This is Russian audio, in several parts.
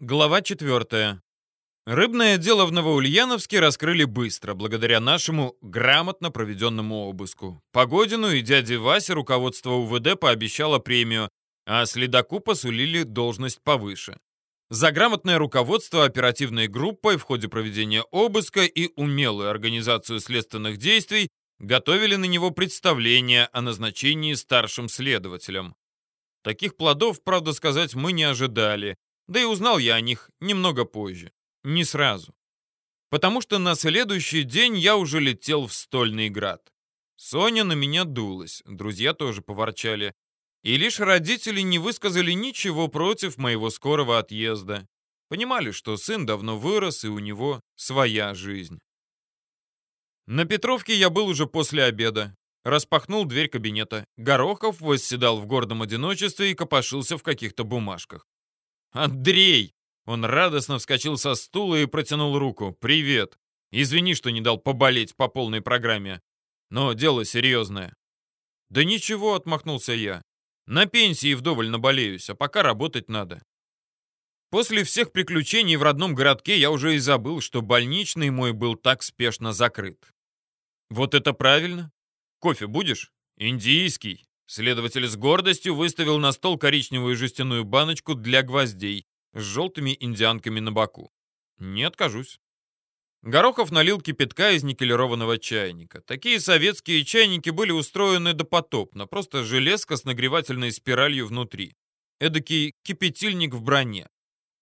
Глава 4. Рыбное дело в Новоульяновске раскрыли быстро, благодаря нашему грамотно проведенному обыску. Погодину и дяде Васе руководство УВД пообещало премию, а следаку посулили должность повыше. За грамотное руководство оперативной группой в ходе проведения обыска и умелую организацию следственных действий готовили на него представление о назначении старшим следователем. Таких плодов, правда сказать, мы не ожидали, да и узнал я о них немного позже. Не сразу. Потому что на следующий день я уже летел в Стольный Град. Соня на меня дулась, друзья тоже поворчали. И лишь родители не высказали ничего против моего скорого отъезда. Понимали, что сын давно вырос, и у него своя жизнь. На Петровке я был уже после обеда. Распахнул дверь кабинета. Горохов восседал в гордом одиночестве и копошился в каких-то бумажках. «Андрей!» Он радостно вскочил со стула и протянул руку. «Привет! Извини, что не дал поболеть по полной программе. Но дело серьезное». «Да ничего», — отмахнулся я. «На пенсии вдоволь наболеюсь, а пока работать надо». После всех приключений в родном городке я уже и забыл, что больничный мой был так спешно закрыт. «Вот это правильно. Кофе будешь? Индийский». Следователь с гордостью выставил на стол коричневую жестяную баночку для гвоздей с желтыми индианками на боку. Не откажусь. Горохов налил кипятка из никелированного чайника. Такие советские чайники были устроены допотопно, просто железка с нагревательной спиралью внутри. Эдакий кипятильник в броне.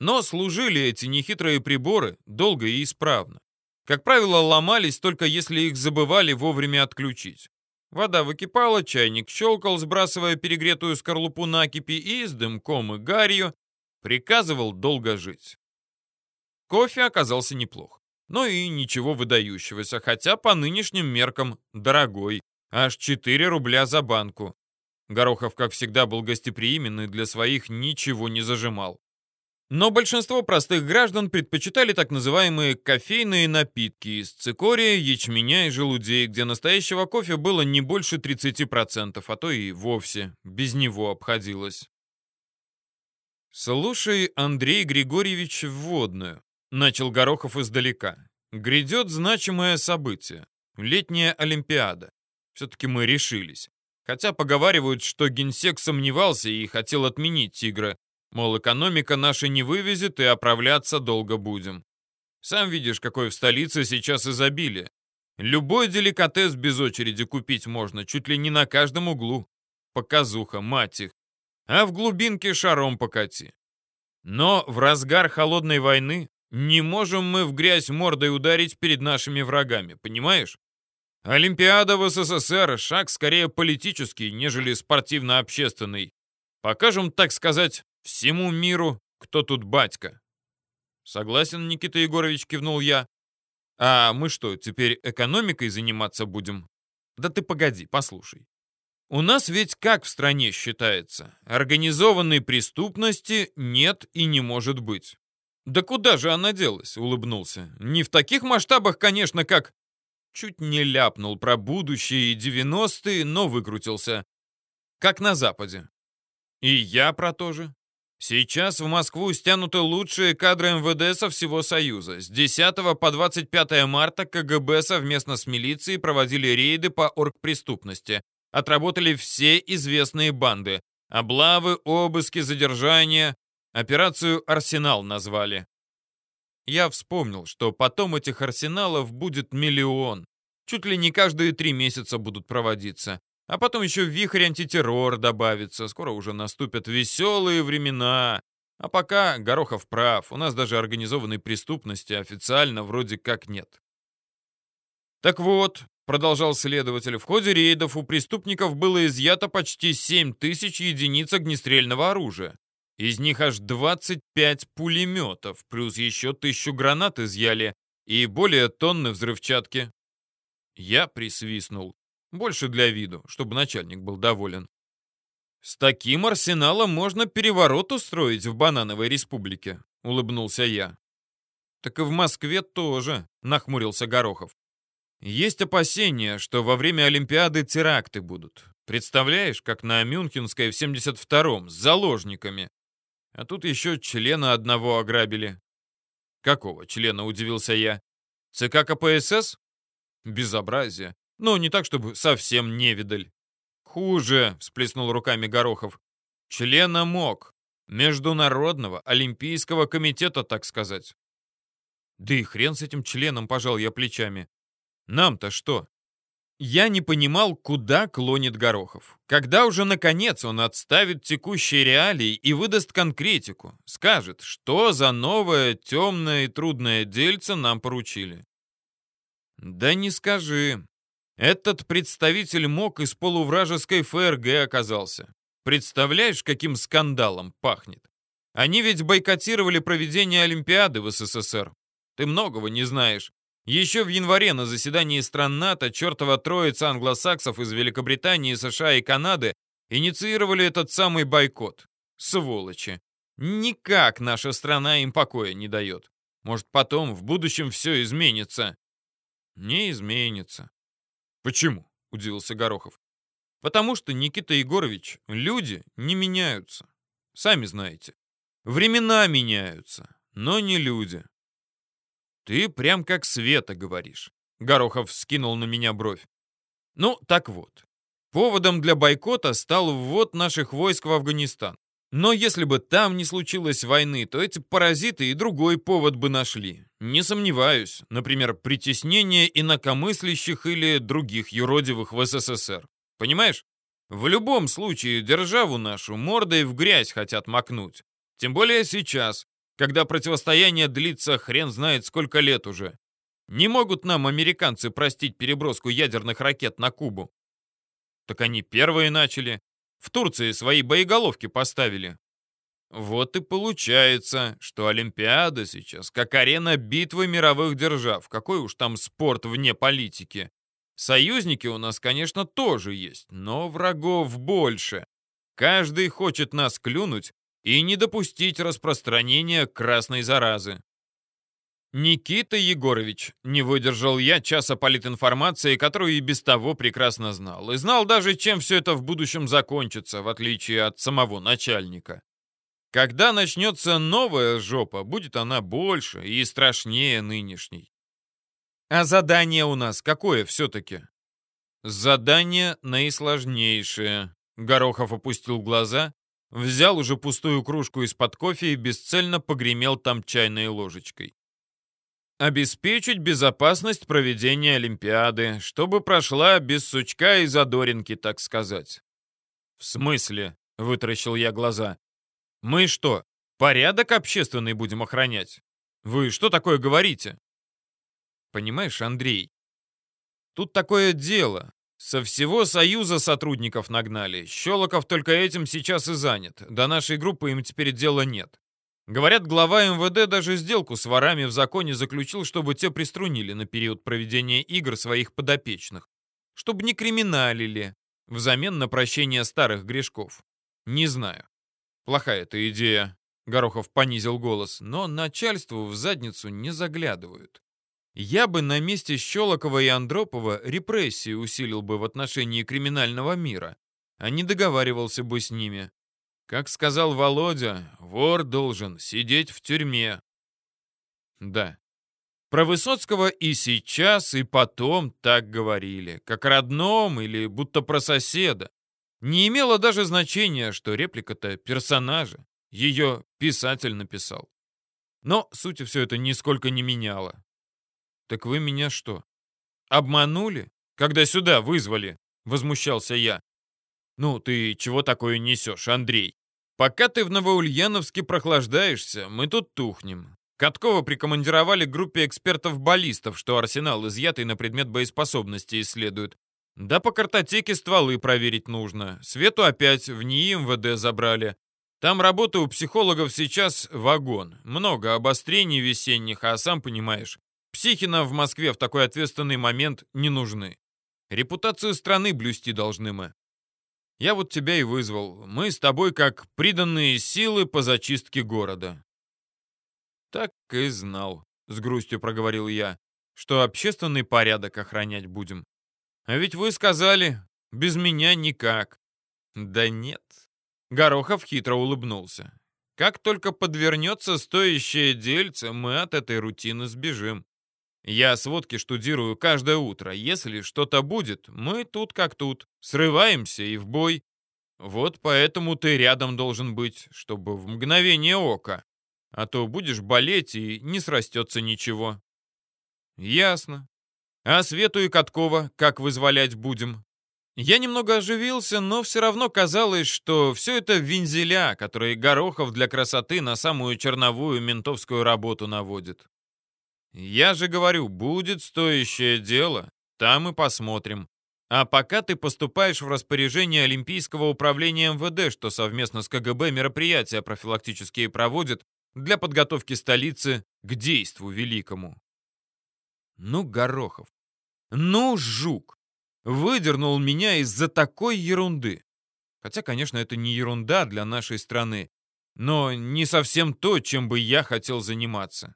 Но служили эти нехитрые приборы долго и исправно. Как правило, ломались только если их забывали вовремя отключить. Вода выкипала, чайник щелкал, сбрасывая перегретую скорлупу накипи и с дымком и гарью приказывал долго жить. Кофе оказался неплох, но и ничего выдающегося, хотя по нынешним меркам дорогой, аж 4 рубля за банку. Горохов, как всегда, был гостеприимен и для своих ничего не зажимал. Но большинство простых граждан предпочитали так называемые кофейные напитки из цикория, ячменя и желудей, где настоящего кофе было не больше 30%, а то и вовсе без него обходилось. «Слушай, Андрей Григорьевич, вводную», — начал Горохов издалека. «Грядет значимое событие. Летняя Олимпиада. Все-таки мы решились. Хотя поговаривают, что генсек сомневался и хотел отменить «Тигра», Мол, экономика наша не вывезет и оправляться долго будем. Сам видишь, какое в столице сейчас изобилие. Любой деликатес без очереди купить можно, чуть ли не на каждом углу. Показуха, мать их. А в глубинке шаром покати. Но в разгар холодной войны не можем мы в грязь мордой ударить перед нашими врагами, понимаешь? Олимпиада в СССР — шаг скорее политический, нежели спортивно-общественный. Покажем, так сказать, Всему миру, кто тут батька. Согласен, Никита Егорович, кивнул я. А мы что, теперь экономикой заниматься будем? Да ты погоди, послушай. У нас ведь как в стране считается? Организованной преступности нет и не может быть. Да куда же она делась, улыбнулся. Не в таких масштабах, конечно, как... Чуть не ляпнул про будущее и девяностые, но выкрутился. Как на Западе. И я про то же. Сейчас в Москву стянуты лучшие кадры МВД со всего Союза. С 10 по 25 марта КГБ совместно с милицией проводили рейды по оргпреступности. Отработали все известные банды. Облавы, обыски, задержания. Операцию «Арсенал» назвали. Я вспомнил, что потом этих арсеналов будет миллион. Чуть ли не каждые три месяца будут проводиться. А потом еще вихрь антитеррор добавится. Скоро уже наступят веселые времена. А пока Горохов прав. У нас даже организованной преступности официально вроде как нет. Так вот, продолжал следователь, в ходе рейдов у преступников было изъято почти 7 тысяч единиц огнестрельного оружия. Из них аж 25 пулеметов, плюс еще тысячу гранат изъяли и более тонны взрывчатки. Я присвистнул. Больше для виду, чтобы начальник был доволен. «С таким арсеналом можно переворот устроить в банановой республике», — улыбнулся я. «Так и в Москве тоже», — нахмурился Горохов. «Есть опасения, что во время Олимпиады теракты будут. Представляешь, как на Мюнхенской в 72-м, с заложниками. А тут еще члена одного ограбили. Какого члена, удивился я. ЦК КПСС? Безобразие. Ну, не так, чтобы совсем не видаль. Хуже, всплеснул руками Горохов. Члена МОК. Международного Олимпийского комитета, так сказать. Да и хрен с этим членом, пожал я плечами. Нам-то что? Я не понимал, куда клонит Горохов. Когда уже, наконец, он отставит текущие реалии и выдаст конкретику, скажет, что за новое, темное и трудное дельце нам поручили. Да не скажи. Этот представитель МОК из полувражеской ФРГ оказался. Представляешь, каким скандалом пахнет? Они ведь бойкотировали проведение Олимпиады в СССР. Ты многого не знаешь. Еще в январе на заседании стран НАТО чертова троица англосаксов из Великобритании, США и Канады инициировали этот самый бойкот. Сволочи. Никак наша страна им покоя не дает. Может, потом, в будущем все изменится. Не изменится. Почему? Удивился Горохов. Потому что, Никита Егорович, люди не меняются. Сами знаете. Времена меняются, но не люди. «Ты прям как Света говоришь», — Горохов скинул на меня бровь. «Ну, так вот. Поводом для бойкота стал ввод наших войск в Афганистан. Но если бы там не случилось войны, то эти паразиты и другой повод бы нашли. Не сомневаюсь, например, притеснение инакомыслящих или других юродивых в СССР. Понимаешь? В любом случае державу нашу мордой в грязь хотят макнуть. Тем более сейчас, когда противостояние длится хрен знает сколько лет уже. Не могут нам американцы простить переброску ядерных ракет на Кубу. Так они первые начали. В Турции свои боеголовки поставили. Вот и получается, что Олимпиада сейчас как арена битвы мировых держав. Какой уж там спорт вне политики. Союзники у нас, конечно, тоже есть, но врагов больше. Каждый хочет нас клюнуть и не допустить распространения красной заразы. Никита Егорович, не выдержал я часа политинформации, которую и без того прекрасно знал. И знал даже, чем все это в будущем закончится, в отличие от самого начальника. Когда начнется новая жопа, будет она больше и страшнее нынешней. А задание у нас какое все-таки? Задание наисложнейшее. Горохов опустил глаза взял уже пустую кружку из-под кофе и бесцельно погремел там чайной ложечкой. Обеспечить безопасность проведения Олимпиады, чтобы прошла без сучка и задоринки, так сказать. В смысле? Вытаращил я глаза. Мы что, порядок общественный будем охранять? Вы что такое говорите? Понимаешь, Андрей, тут такое дело. Со всего Союза сотрудников нагнали. Щелоков только этим сейчас и занят. До нашей группы им теперь дела нет. Говорят, глава МВД даже сделку с ворами в законе заключил, чтобы те приструнили на период проведения игр своих подопечных. Чтобы не криминалили, взамен на прощение старых грешков. Не знаю. Плохая эта идея. Горохов понизил голос, но начальству в задницу не заглядывают. Я бы на месте Щелокова и Андропова репрессии усилил бы в отношении криминального мира, а не договаривался бы с ними. Как сказал Володя, вор должен сидеть в тюрьме. Да. Про Высоцкого и сейчас, и потом так говорили, как родном или будто про соседа. Не имело даже значения, что реплика-то персонажа. Ее писатель написал. Но суть все это нисколько не меняло. «Так вы меня что, обманули, когда сюда вызвали?» — возмущался я. «Ну, ты чего такое несешь, Андрей? Пока ты в Новоульяновске прохлаждаешься, мы тут тухнем. Каткова прикомандировали группе экспертов-баллистов, что арсенал изъятый на предмет боеспособности исследуют. Да по картотеке стволы проверить нужно. Свету опять в НИИ МВД забрали. Там работа у психологов сейчас вагон. Много обострений весенних, а сам понимаешь, Психина в Москве в такой ответственный момент не нужны. Репутацию страны блюсти должны мы. Я вот тебя и вызвал. Мы с тобой как приданные силы по зачистке города. Так и знал, с грустью проговорил я, что общественный порядок охранять будем. А ведь вы сказали, без меня никак. Да нет. Горохов хитро улыбнулся. Как только подвернется стоящее дельце, мы от этой рутины сбежим. Я сводки штудирую каждое утро. Если что-то будет, мы тут как тут. Срываемся и в бой. Вот поэтому ты рядом должен быть, чтобы в мгновение ока. А то будешь болеть и не срастется ничего. Ясно. А Свету и Каткова как вызволять будем? Я немного оживился, но все равно казалось, что все это вензеля, которые Горохов для красоты на самую черновую ментовскую работу наводит. Я же говорю, будет стоящее дело, там и посмотрим. А пока ты поступаешь в распоряжение Олимпийского управления МВД, что совместно с КГБ мероприятия профилактические проводит для подготовки столицы к действу великому. Ну, Горохов, ну, жук, выдернул меня из-за такой ерунды. Хотя, конечно, это не ерунда для нашей страны, но не совсем то, чем бы я хотел заниматься.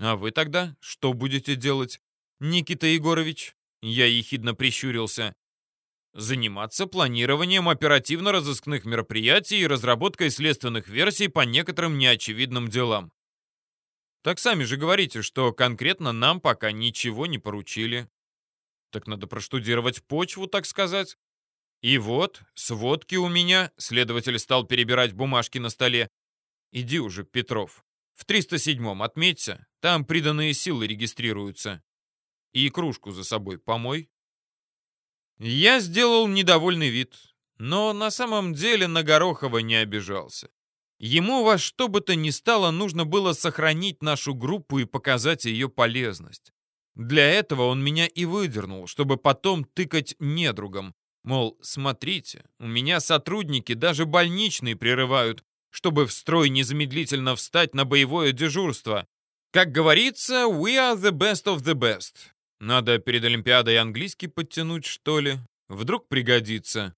«А вы тогда что будете делать, Никита Егорович?» Я ехидно прищурился. «Заниматься планированием оперативно-розыскных мероприятий и разработкой следственных версий по некоторым неочевидным делам. Так сами же говорите, что конкретно нам пока ничего не поручили. Так надо проштудировать почву, так сказать. И вот, сводки у меня, следователь стал перебирать бумажки на столе. Иди уже, Петров. В 307-м отметься, там приданные силы регистрируются. И кружку за собой помой. Я сделал недовольный вид, но на самом деле на Горохова не обижался. Ему во что бы то ни стало нужно было сохранить нашу группу и показать ее полезность. Для этого он меня и выдернул, чтобы потом тыкать недругам. Мол, смотрите, у меня сотрудники даже больничные прерывают, чтобы в строй незамедлительно встать на боевое дежурство. Как говорится, we are the best of the best. Надо перед Олимпиадой английский подтянуть, что ли? Вдруг пригодится.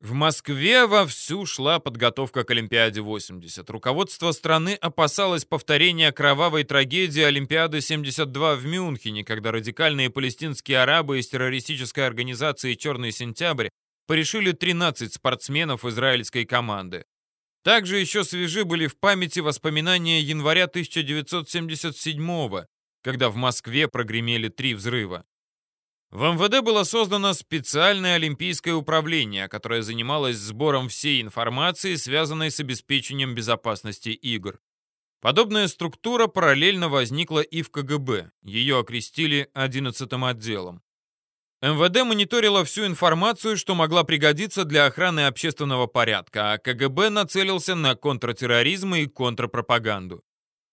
В Москве вовсю шла подготовка к Олимпиаде 80. Руководство страны опасалось повторения кровавой трагедии Олимпиады 72 в Мюнхене, когда радикальные палестинские арабы из террористической организации «Черный сентябрь» порешили 13 спортсменов израильской команды. Также еще свежи были в памяти воспоминания января 1977 когда в Москве прогремели три взрыва. В МВД было создано специальное олимпийское управление, которое занималось сбором всей информации, связанной с обеспечением безопасности игр. Подобная структура параллельно возникла и в КГБ. Ее окрестили 11-м отделом. МВД мониторило всю информацию, что могла пригодиться для охраны общественного порядка, а КГБ нацелился на контртерроризм и контрпропаганду.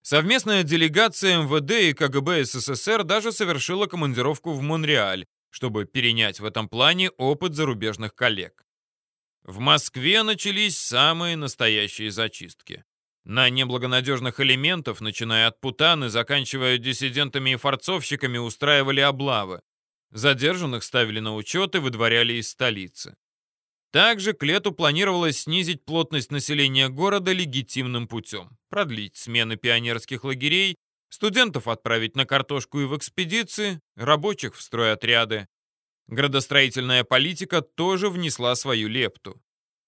Совместная делегация МВД и КГБ СССР даже совершила командировку в Монреаль, чтобы перенять в этом плане опыт зарубежных коллег. В Москве начались самые настоящие зачистки. На неблагонадежных элементов, начиная от путан и заканчивая диссидентами и форцовщиками, устраивали облавы. Задержанных ставили на учет и выдворяли из столицы. Также к лету планировалось снизить плотность населения города легитимным путем, продлить смены пионерских лагерей, студентов отправить на картошку и в экспедиции, рабочих в стройотряды. Градостроительная политика тоже внесла свою лепту.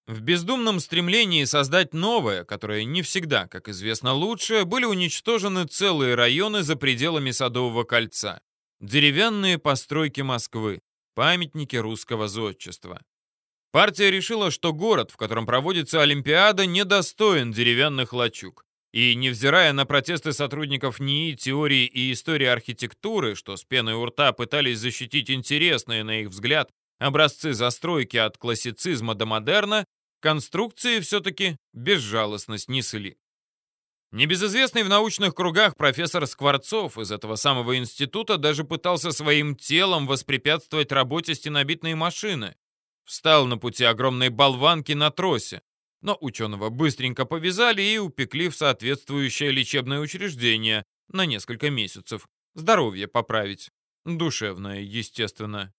В бездумном стремлении создать новое, которое не всегда, как известно, лучшее, были уничтожены целые районы за пределами Садового кольца. Деревянные постройки Москвы, памятники русского зодчества. Партия решила, что город, в котором проводится Олимпиада, недостоин деревянных лачуг. И, невзирая на протесты сотрудников НИИ, теории и истории архитектуры, что с пеной у рта пытались защитить интересные, на их взгляд, образцы застройки от классицизма до модерна, конструкции все-таки безжалостно снесли. Небезызвестный в научных кругах профессор Скворцов из этого самого института даже пытался своим телом воспрепятствовать работе стенобитной машины. Встал на пути огромной болванки на тросе, но ученого быстренько повязали и упекли в соответствующее лечебное учреждение на несколько месяцев. Здоровье поправить. Душевное, естественно.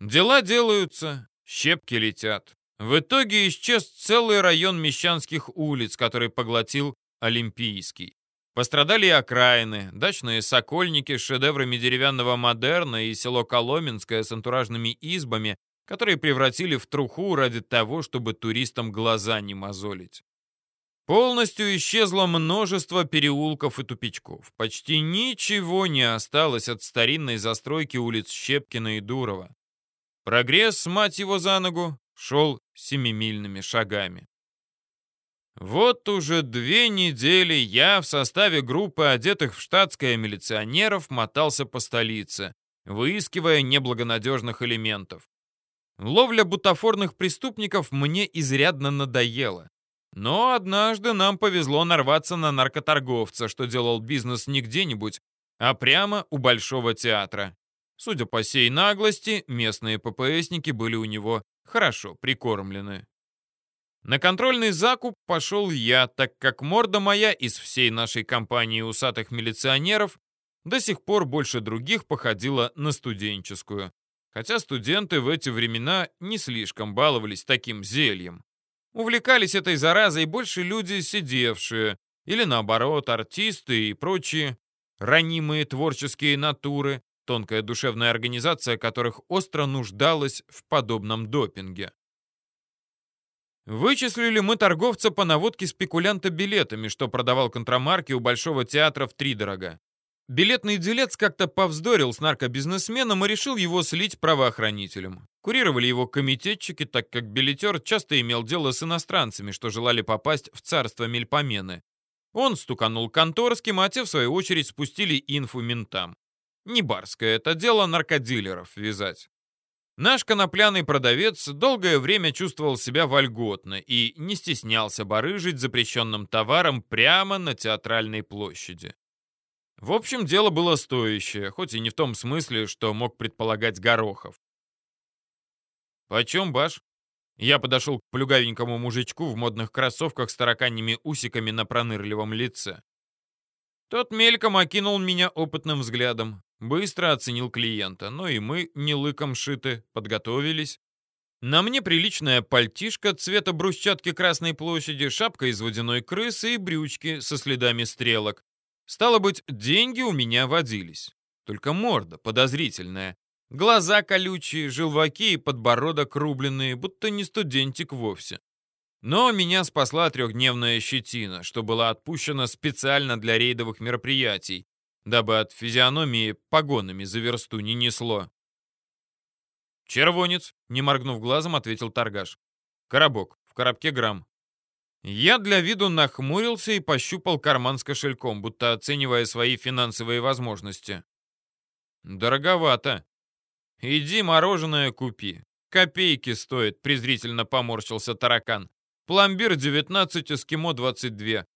Дела делаются, щепки летят. В итоге исчез целый район мещанских улиц, который поглотил Олимпийский. Пострадали и окраины, дачные сокольники с шедеврами деревянного модерна и село Коломенское с антуражными избами, которые превратили в труху ради того, чтобы туристам глаза не мозолить. Полностью исчезло множество переулков и тупичков. Почти ничего не осталось от старинной застройки улиц Щепкина и Дурова. Прогресс, мать его за ногу, шел семимильными шагами. Вот уже две недели я в составе группы одетых в штатское милиционеров мотался по столице, выискивая неблагонадежных элементов. Ловля бутафорных преступников мне изрядно надоела. Но однажды нам повезло нарваться на наркоторговца, что делал бизнес не где-нибудь, а прямо у Большого театра. Судя по сей наглости, местные ППСники были у него хорошо прикормлены. На контрольный закуп пошел я, так как морда моя из всей нашей компании усатых милиционеров до сих пор больше других походила на студенческую. Хотя студенты в эти времена не слишком баловались таким зельем. Увлекались этой заразой больше люди, сидевшие, или наоборот, артисты и прочие ранимые творческие натуры, тонкая душевная организация которых остро нуждалась в подобном допинге. Вычислили мы торговца по наводке спекулянта билетами, что продавал контрамарки у Большого театра в тридорога. Билетный делец как-то повздорил с наркобизнесменом и решил его слить правоохранителям. Курировали его комитетчики, так как билетер часто имел дело с иностранцами, что желали попасть в царство Мельпомены. Он стуканул конторским, а те, в свою очередь, спустили инфу ментам. Не барское это дело наркодилеров вязать. Наш конопляный продавец долгое время чувствовал себя вольготно и не стеснялся барыжить запрещенным товаром прямо на театральной площади. В общем, дело было стоящее, хоть и не в том смысле, что мог предполагать Горохов. «Почем баш?» Я подошел к плюгавенькому мужичку в модных кроссовках с тараканьими усиками на пронырливом лице. Тот мельком окинул меня опытным взглядом, быстро оценил клиента, но и мы, не лыком шиты, подготовились. На мне приличная пальтишка цвета брусчатки Красной площади, шапка из водяной крысы и брючки со следами стрелок. Стало быть, деньги у меня водились. Только морда подозрительная. Глаза колючие, желваки и подбородок рубленные, будто не студентик вовсе. Но меня спасла трехдневная щетина, что была отпущена специально для рейдовых мероприятий, дабы от физиономии погонами за версту не несло. «Червонец», — не моргнув глазом, ответил торгаш. «Коробок, в коробке грамм. Я для виду нахмурился и пощупал карман с кошельком, будто оценивая свои финансовые возможности. «Дороговато. Иди мороженое купи. Копейки стоит», — презрительно поморщился таракан. «Пломбир 19, эскимо 22».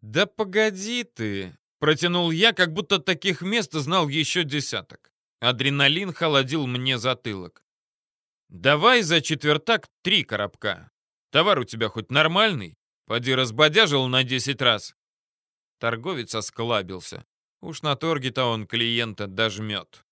«Да погоди ты!» — протянул я, как будто таких мест знал еще десяток. Адреналин холодил мне затылок. «Давай за четвертак три коробка. Товар у тебя хоть нормальный?» Поди разбодяжил на 10 раз. Торговец осклабился. Уж на торге-то он клиента дожмет.